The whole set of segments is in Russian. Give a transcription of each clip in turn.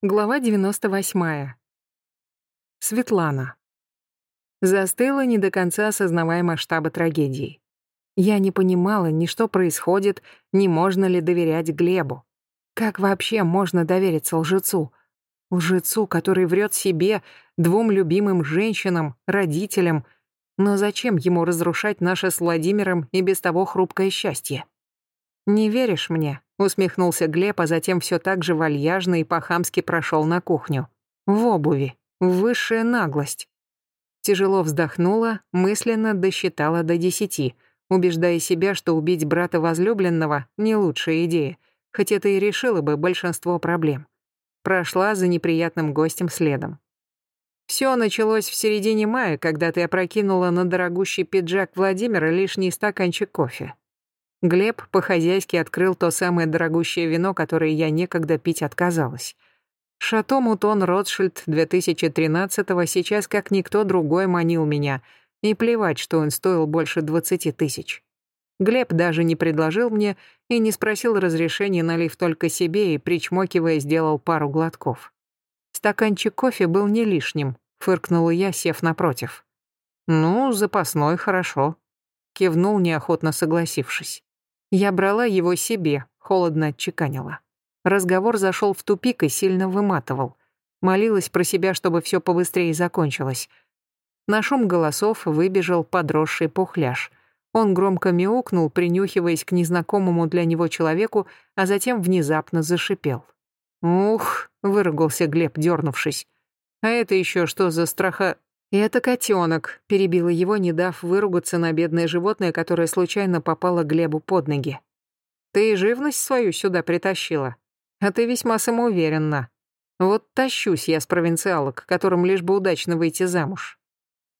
Глава 98. Светлана. Застыла, не до конца осознавая масштабы трагедии. Я не понимала ни что происходит, ни можно ли доверять Глебу. Как вообще можно довериться лжецу? Лжецу, который врет себе, двум любимым женщинам, родителям. Но зачем ему разрушать наше с Владимиром и без того хрупкое счастье? «Не веришь мне?» — усмехнулся Глеб, а затем все так же вальяжно и по-хамски прошел на кухню. В обуви. Высшая наглость. Тяжело вздохнула, мысленно досчитала до десяти, убеждая себя, что убить брата возлюбленного — не лучшая идея, хоть это и решило бы большинство проблем. Прошла за неприятным гостем следом. Все началось в середине мая, когда ты опрокинула на дорогущий пиджак Владимира лишний стаканчик кофе. Глеб по-хозяйски открыл то самое дорогущее вино, которое я некогда пить отказалась. Шато Мутон Ротшильд 2013-го сейчас как никто другой манил меня, и плевать, что он стоил больше 20 тысяч. Глеб даже не предложил мне и не спросил разрешения, налив только себе и, причмокивая, сделал пару глотков. Стаканчик кофе был не лишним, фыркнула я, сев напротив. «Ну, запасной, хорошо», — кивнул, неохотно согласившись. Я брала его себе, холодно отчеканила. Разговор зашел в тупик и сильно выматывал. Молилась про себя, чтобы все побыстрее закончилось. На шум голосов выбежал подросший пухляш. Он громко мяукнул, принюхиваясь к незнакомому для него человеку, а затем внезапно зашипел. «Ух!» — выругался Глеб, дернувшись. «А это еще что за страха...» «Это котенок», — перебила его, не дав выругаться на бедное животное, которое случайно попало Глебу под ноги. «Ты живность свою сюда притащила? А ты весьма самоуверенна. Вот тащусь я с провинциалок, которым лишь бы удачно выйти замуж».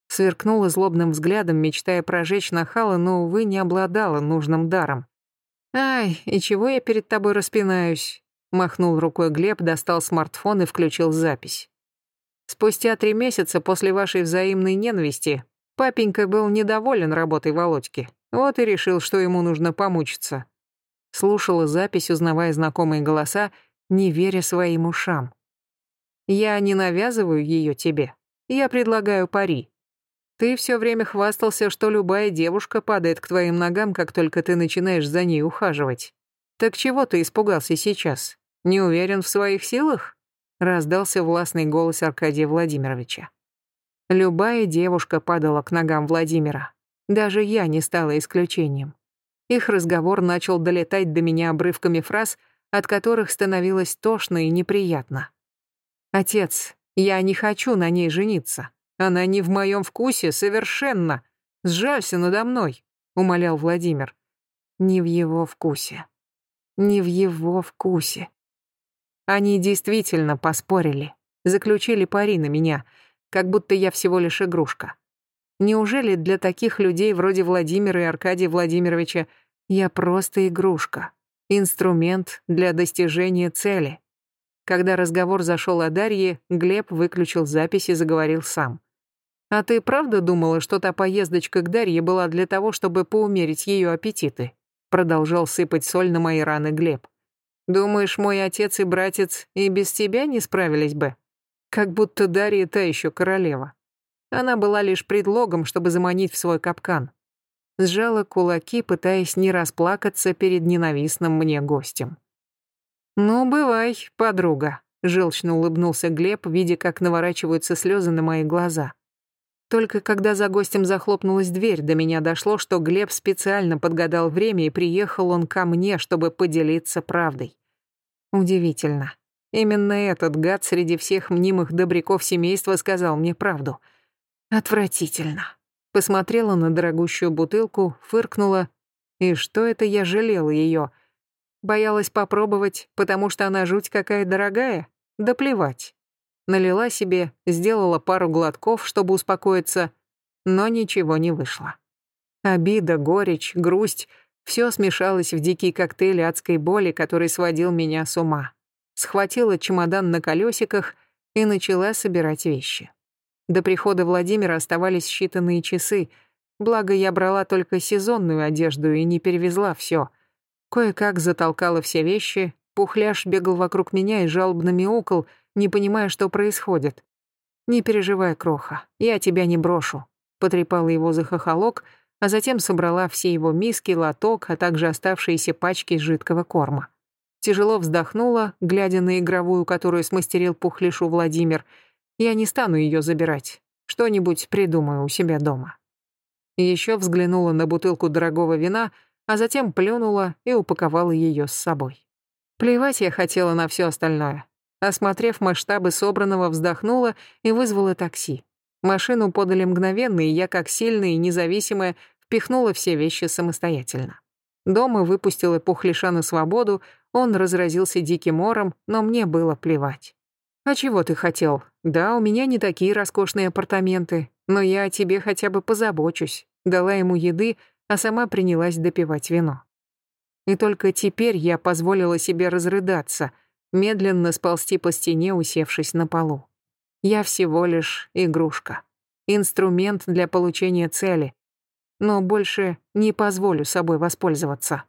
Сверкнула злобным взглядом, мечтая прожечь нахала, но, увы, не обладала нужным даром. «Ай, и чего я перед тобой распинаюсь?» Махнул рукой Глеб, достал смартфон и включил запись. Спустя три месяца после вашей взаимной ненависти папенька был недоволен работой Володьки. Вот и решил, что ему нужно помучиться. Слушала запись, узнавая знакомые голоса, не веря своим ушам. Я не навязываю ее тебе. Я предлагаю пари. Ты все время хвастался, что любая девушка падает к твоим ногам, как только ты начинаешь за ней ухаживать. Так чего ты испугался сейчас? Не уверен в своих силах? Раздался властный голос Аркадия Владимировича. Любая девушка падала к ногам Владимира. Даже я не стала исключением. Их разговор начал долетать до меня обрывками фраз, от которых становилось тошно и неприятно. «Отец, я не хочу на ней жениться. Она не в моем вкусе совершенно. Сжалься надо мной», — умолял Владимир. «Не в его вкусе. Не в его вкусе. Они действительно поспорили, заключили пари на меня, как будто я всего лишь игрушка. Неужели для таких людей вроде Владимира и Аркадия Владимировича я просто игрушка, инструмент для достижения цели? Когда разговор зашел о Дарье, Глеб выключил запись и заговорил сам. «А ты правда думала, что та поездочка к Дарье была для того, чтобы поумерить ее аппетиты?» Продолжал сыпать соль на мои раны Глеб. Думаешь, мой отец и братец и без тебя не справились бы? Как будто Дарья та еще королева. Она была лишь предлогом, чтобы заманить в свой капкан. Сжала кулаки, пытаясь не расплакаться перед ненавистным мне гостем. «Ну, бывай, подруга», — желчно улыбнулся Глеб, видя, как наворачиваются слезы на мои глаза. Только когда за гостем захлопнулась дверь, до меня дошло, что Глеб специально подгадал время и приехал он ко мне, чтобы поделиться правдой. Удивительно. Именно этот гад среди всех мнимых добряков семейства сказал мне правду. Отвратительно. Посмотрела на дорогущую бутылку, фыркнула. И что это я жалела ее? Боялась попробовать, потому что она жуть какая дорогая? Да плевать. Налила себе, сделала пару глотков, чтобы успокоиться, но ничего не вышло. Обида, горечь, грусть — все смешалось в дикий коктейль адской боли, который сводил меня с ума. Схватила чемодан на колесиках и начала собирать вещи. До прихода Владимира оставались считанные часы, благо я брала только сезонную одежду и не перевезла все. Кое-как затолкала все вещи, пухляш бегал вокруг меня и жалобно мяукал, не понимая, что происходит. «Не переживай, Кроха, я тебя не брошу», — потрепала его за хохолок, а затем собрала все его миски, лоток, а также оставшиеся пачки жидкого корма. Тяжело вздохнула, глядя на игровую, которую смастерил пухлишу Владимир. «Я не стану ее забирать. Что-нибудь придумаю у себя дома». Еще взглянула на бутылку дорогого вина, а затем плюнула и упаковала ее с собой. Плевать я хотела на все остальное. Осмотрев масштабы собранного, вздохнула и вызвала такси. Машину подали мгновенно, и я, как сильная и независимая, впихнула все вещи самостоятельно. Дома выпустила Пухлиша на свободу, он разразился диким ором, но мне было плевать. «А чего ты хотел? Да, у меня не такие роскошные апартаменты, но я о тебе хотя бы позабочусь». Дала ему еды, а сама принялась допивать вино. И только теперь я позволила себе разрыдаться, медленно сползти по стене, усевшись на полу. Я всего лишь игрушка, инструмент для получения цели, но больше не позволю собой воспользоваться.